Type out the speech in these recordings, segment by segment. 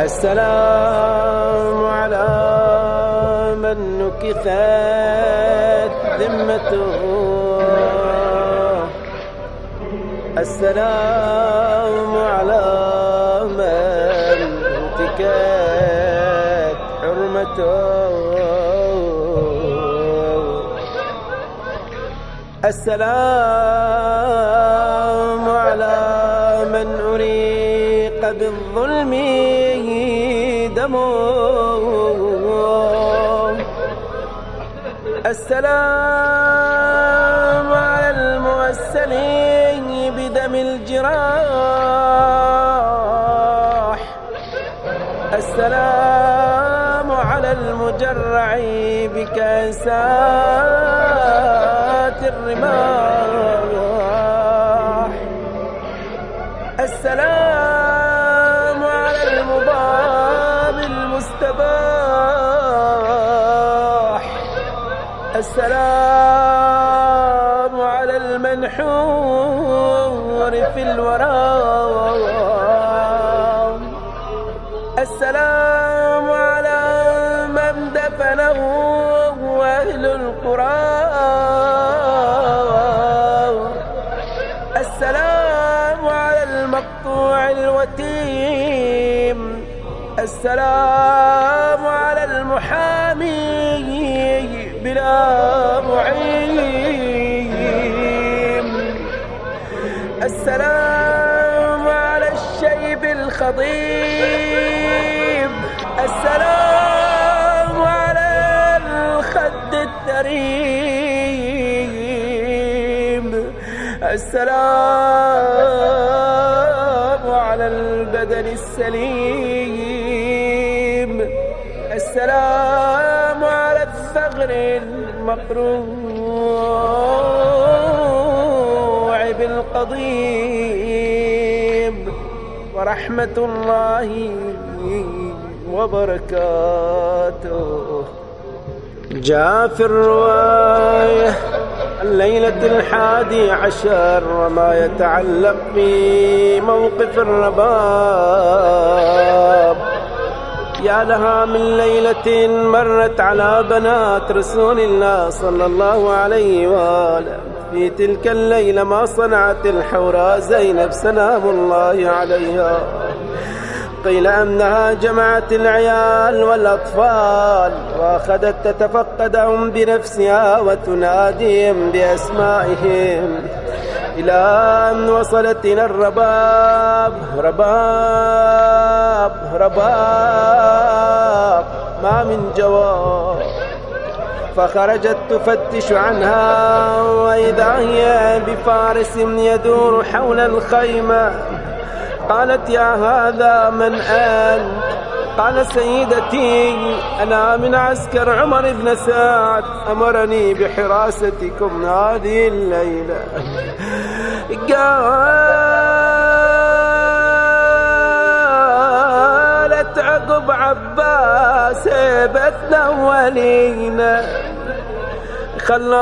السلام على من نكثت ذمته السلام على من انتكت حرمته السلام على من أريق بالظلم. دمه السلام على الموسلين بدم الجراح. السلام على المجرع بكاسات الرماح. السلام السلام على المنحور في الورى. السلام على من دفنه أهل القرى. السلام على المقطوع الوتيم. السلام على المحامي. بلا معين. السلام على الشيب الخضيب السلام على الخد التريب. السلام على البدن السليم. المقروع بالقضيب ورحمة الله وبركاته. جاء في الرواية الليلة الحادي عشر وما يتعلق بموقف الرباب يا لها من ليلة مرت على بنات رسول الله صلى الله عليه وآله. في تلك الليلة ما صنعت الحوراء زينب سلام الله عليها. قيل أنها جمعت العيال والأطفال وأخذت تتفقدهم بنفسها وتناديهم بأسمائهم. إلى أن وصلت إلى الرباب رباب رباب ما من جواب. فخرجت تفتش عنها وإذا هي بفارس يدور حول الخيمة قالت يا هذا من أنت؟ قال سيدتي أنا من عسكر عمر بن سعد أمرني بحراستكم هذه الليلة. قالت عقب عباس هيبتنا ولينا خلاك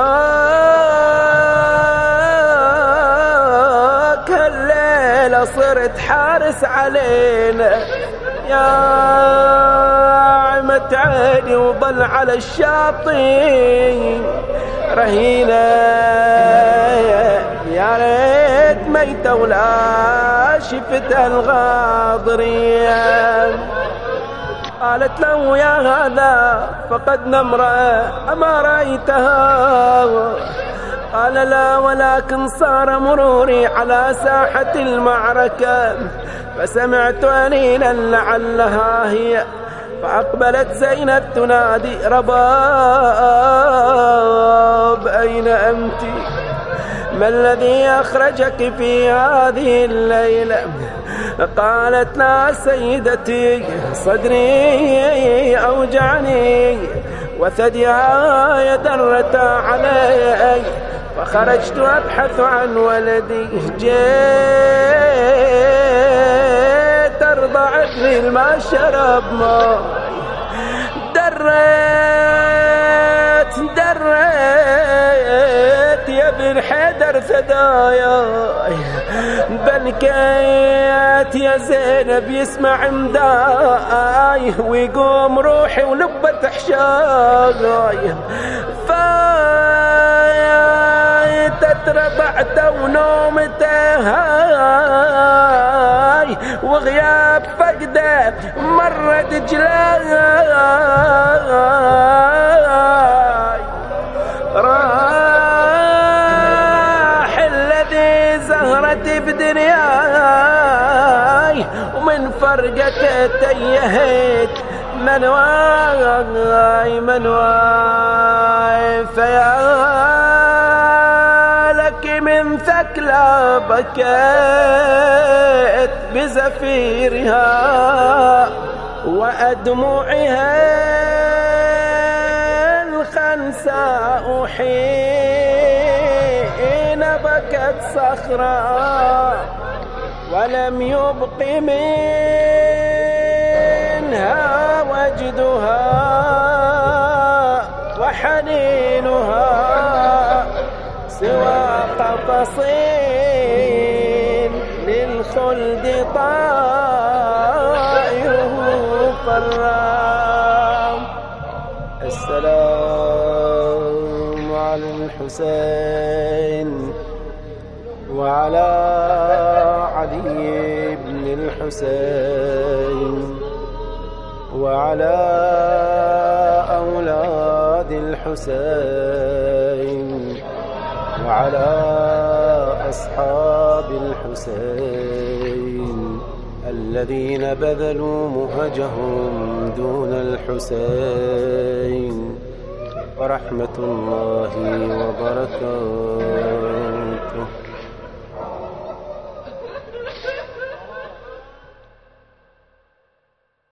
هالليلة صرت حارس علينا. يا عمة عيني وظل على الشاطئ. رهينة. يا ريت ميتة ولا شفت الغاضرية قالت له يا هذا فقد امرأة أما رأيتها؟ قال لا ولكن صار مروري على ساحة المعركة فسمعت أنينا لعلها هي فأقبلت زينب تنادي رباب أين أنت؟ ما الذي أخرجك في هذه الليلة؟ قالت لا سيدتي صدري أوجعني وثدياي درتا علي فخرجت أبحث عن ولدي جيت أرضع ابني ما شرب ماء دريت للحيدر ثدايا بنكيت يا زينب يسمع مداي. ويقوم روحي ولبة حشاي تتربعته ونومته هاي وغياب فقده مرت جلاي فرقته تيهت من واي من واي فيا من ثكلى بكيت بزفيرها وأدموعها الخنساء حين بكت صخرا ولم يبق منها وجدها وحنينها سوى قفصين للخلد طائره فرام. السلام على الحسين وعلى علي بن الحسين وعلى أولاد الحسين وعلى أصحاب الحسين الذين بذلوا مهجهم دون الحسين ورحمة الله وبركاته.